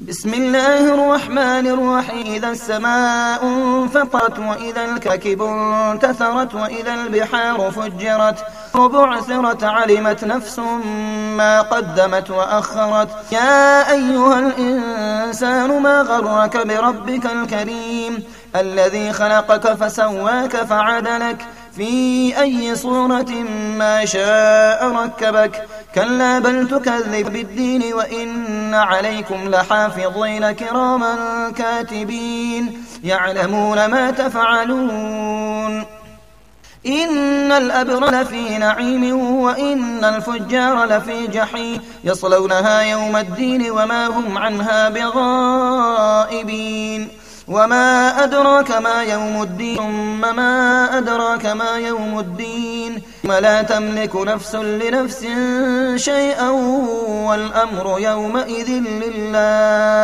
بسم الله الرحمن الرحيم إذا السماء انفطرت وإذا الكاكب انتثرت وإذا البحار فجرت وبعثرت علمت نفس ما قدمت وأخرت يا أيها الإنسان ما غرك بربك الكريم الذي خلقك فسواك فعدلك في أي صورة ما شاء ركبك كلا بل تكذب بالدين وإن عليكم لحافظين كراما كاتبين يعلمون ما تفعلون إن الأبر لفي نعيم وإن الفجار لفي جحيم يصلونها يوم الدين وما هم عنها بغائبين وما أدراك ما يوم الدين ثم ما أدراك ما يوم الدين ولا تملك نفس لنفس شيئا والأمر يومئذ لله